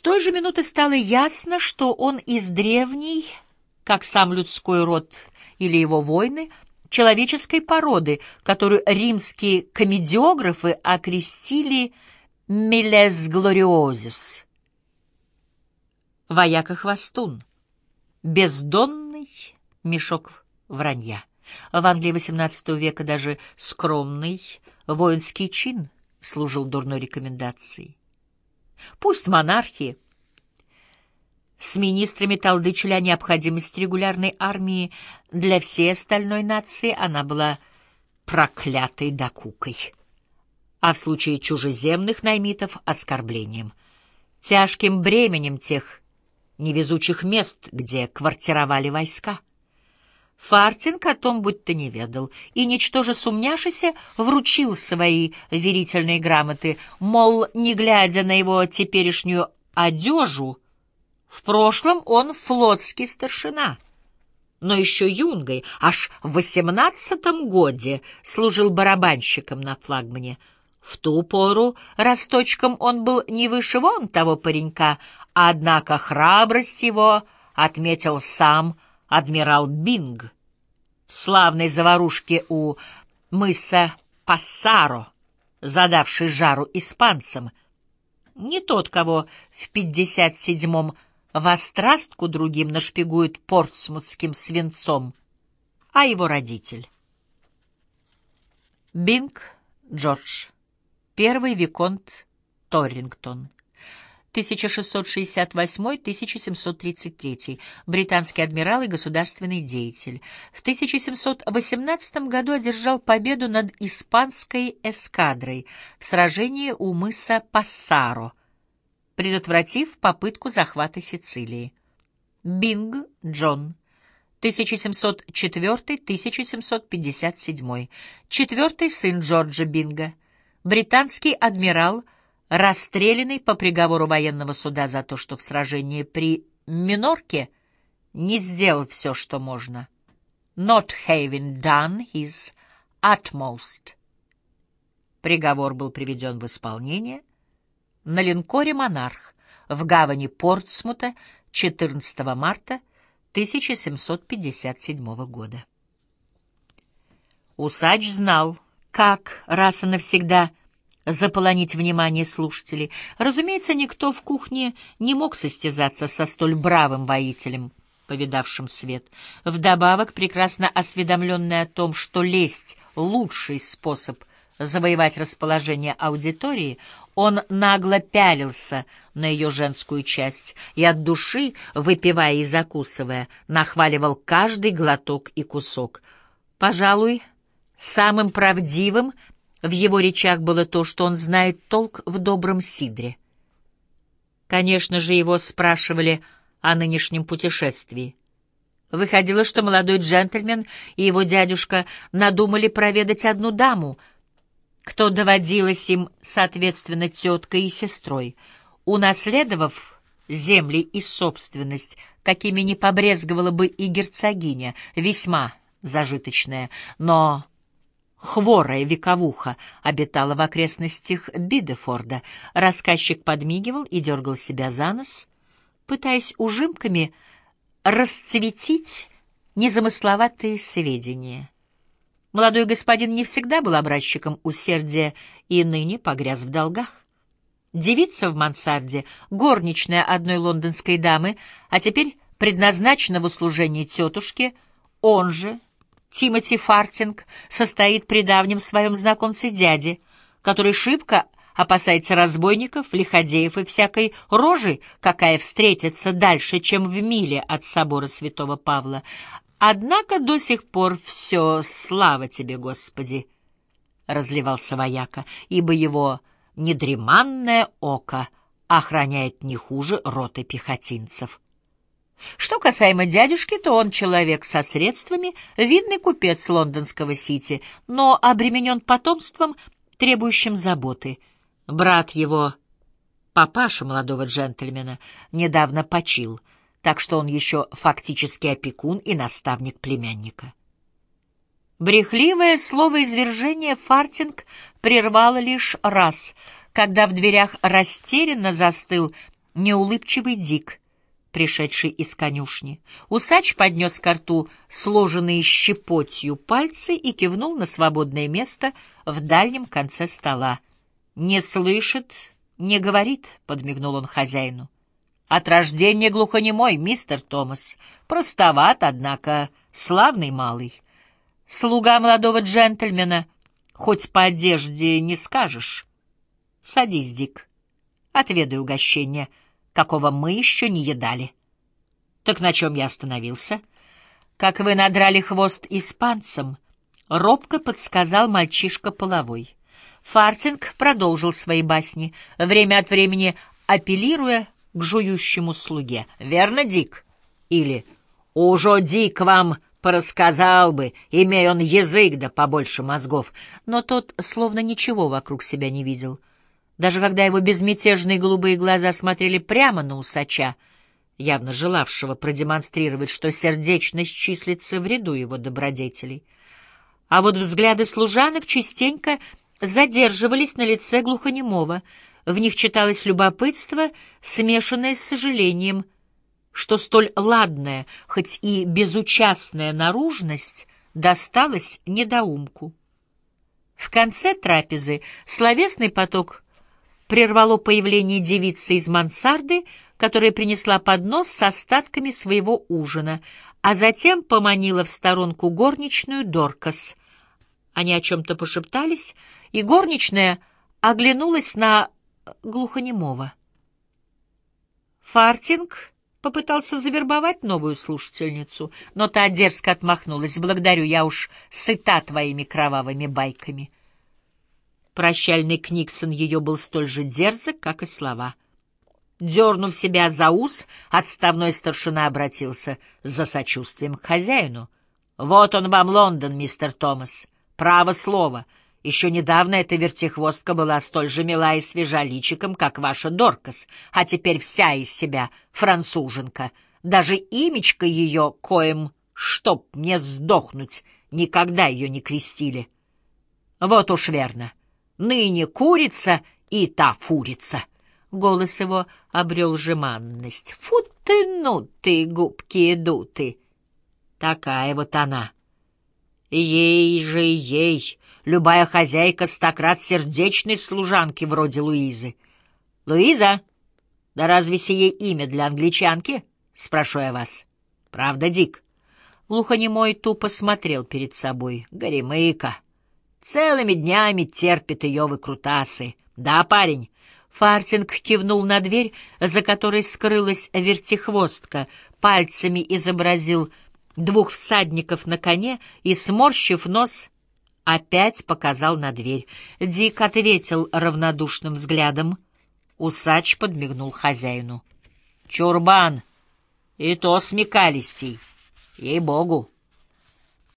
С той же минуты стало ясно, что он из древней, как сам людской род или его войны, человеческой породы, которую римские комедиографы окрестили «милес глориозис» — вояка-хвостун, бездонный мешок вранья. В Англии XVIII века даже скромный воинский чин служил дурной рекомендацией. Пусть монархи. С министрами толдычили о необходимости регулярной армии, для всей остальной нации она была проклятой докукой, а в случае чужеземных наймитов — оскорблением, тяжким бременем тех невезучих мест, где квартировали войска. Фартинг о том будто не ведал, и, ничтоже сумняшися, вручил свои верительные грамоты, мол, не глядя на его теперешнюю одежу, в прошлом он флотский старшина, но еще юнгой, аж в восемнадцатом годе служил барабанщиком на флагмане. В ту пору росточком он был не выше вон того паренька, однако храбрость его отметил сам адмирал Бинг, славной заварушки у мыса Пассаро, задавший жару испанцам. Не тот, кого в пятьдесят седьмом вострастку другим нашпигует портсмутским свинцом, а его родитель. Бинг Джордж, первый виконт Торрингтон, 1668-1733, британский адмирал и государственный деятель. В 1718 году одержал победу над испанской эскадрой в сражении у мыса Пассаро, предотвратив попытку захвата Сицилии. Бинг Джон 1704-1757, четвертый сын Джорджа Бинга, британский адмирал – расстрелянный по приговору военного суда за то, что в сражении при Минорке не сделал все, что можно. Not having done his utmost. Приговор был приведен в исполнение на линкоре «Монарх» в гавани Портсмута 14 марта 1757 года. Усач знал, как раз и навсегда заполонить внимание слушателей. Разумеется, никто в кухне не мог состязаться со столь бравым воителем, повидавшим свет. Вдобавок, прекрасно осведомленный о том, что лесть — лучший способ завоевать расположение аудитории, он нагло пялился на ее женскую часть и от души, выпивая и закусывая, нахваливал каждый глоток и кусок. Пожалуй, самым правдивым — в его речах было то, что он знает толк в добром сидре. Конечно же, его спрашивали о нынешнем путешествии. Выходило, что молодой джентльмен и его дядюшка надумали проведать одну даму, кто доводилась им, соответственно, теткой и сестрой, унаследовав земли и собственность, какими не побрезговала бы и герцогиня, весьма зажиточная, но хворая вековуха обитала в окрестностях Бидефорда. Рассказчик подмигивал и дергал себя за нос, пытаясь ужимками расцветить незамысловатые сведения. Молодой господин не всегда был образчиком усердия и ныне погряз в долгах. Девица в мансарде, горничная одной лондонской дамы, а теперь предназначена в услужении тетушке, он же — Тимоти Фартинг состоит при давнем своем знакомце дяде, который шибко опасается разбойников, лиходеев и всякой рожи, какая встретится дальше, чем в миле от собора святого Павла. Однако до сих пор все «слава тебе, Господи!» — разливался вояка, ибо его недреманное око охраняет не хуже роты пехотинцев. Что касаемо дядюшки, то он человек со средствами, видный купец лондонского Сити, но обременен потомством, требующим заботы. Брат его, папаша молодого джентльмена, недавно почил, так что он еще фактически опекун и наставник племянника. Брехливое слово извержения Фартинг прервало лишь раз, когда в дверях растерянно застыл неулыбчивый Дик, пришедший из конюшни. Усач поднес к рту сложенные щепотью пальцы и кивнул на свободное место в дальнем конце стола. «Не слышит, не говорит», — подмигнул он хозяину. «От рождения глухонемой, мистер Томас. Простоват, однако славный малый. Слуга молодого джентльмена, хоть по одежде не скажешь. Садись, Дик, отведай угощение» какого мы еще не едали. Так на чем я остановился? Как вы надрали хвост испанцам, робко подсказал мальчишка половой. Фартинг продолжил свои басни, время от времени апеллируя к жующему слуге. «Верно, Дик?» Или «Уже Дик вам порассказал бы, имея он язык да побольше мозгов». Но тот словно ничего вокруг себя не видел — даже когда его безмятежные голубые глаза смотрели прямо на усача, явно желавшего продемонстрировать, что сердечность числится в ряду его добродетелей. А вот взгляды служанок частенько задерживались на лице глухонемого, в них читалось любопытство, смешанное с сожалением, что столь ладная, хоть и безучастная наружность досталась недоумку. В конце трапезы словесный поток прервало появление девицы из мансарды, которая принесла поднос с остатками своего ужина, а затем поманила в сторонку горничную Доркас. Они о чем-то пошептались, и горничная оглянулась на глухонемого. Фартинг попытался завербовать новую слушательницу, но та дерзко отмахнулась. «Благодарю, я уж сыта твоими кровавыми байками». Прощальный Книксон ее был столь же дерзок, как и слова. Дернув себя за ус, отставной старшина обратился за сочувствием к хозяину. «Вот он вам, Лондон, мистер Томас. Право слово. Еще недавно эта вертихвостка была столь же мила и свежа личиком, как ваша Доркас, а теперь вся из себя француженка. Даже имечко ее, коим, чтоб мне сдохнуть, никогда ее не крестили. Вот уж верно». Ныне курица и та фурица. Голос его обрел жеманность. Фу ты, ну ты, губки дуты. Такая вот она. Ей же ей, любая хозяйка стократ сердечной служанки вроде Луизы. Луиза, да разве сие имя для англичанки? Спрошу я вас. Правда, Дик? Глухонемой тупо смотрел перед собой. Горемыка. Целыми днями терпит ее выкрутасы. Да, парень? Фартинг кивнул на дверь, за которой скрылась вертихвостка, пальцами изобразил двух всадников на коне и, сморщив нос, опять показал на дверь. Дик ответил равнодушным взглядом. Усач подмигнул хозяину. «Чурбан! И то смекалистей! Ей-богу!»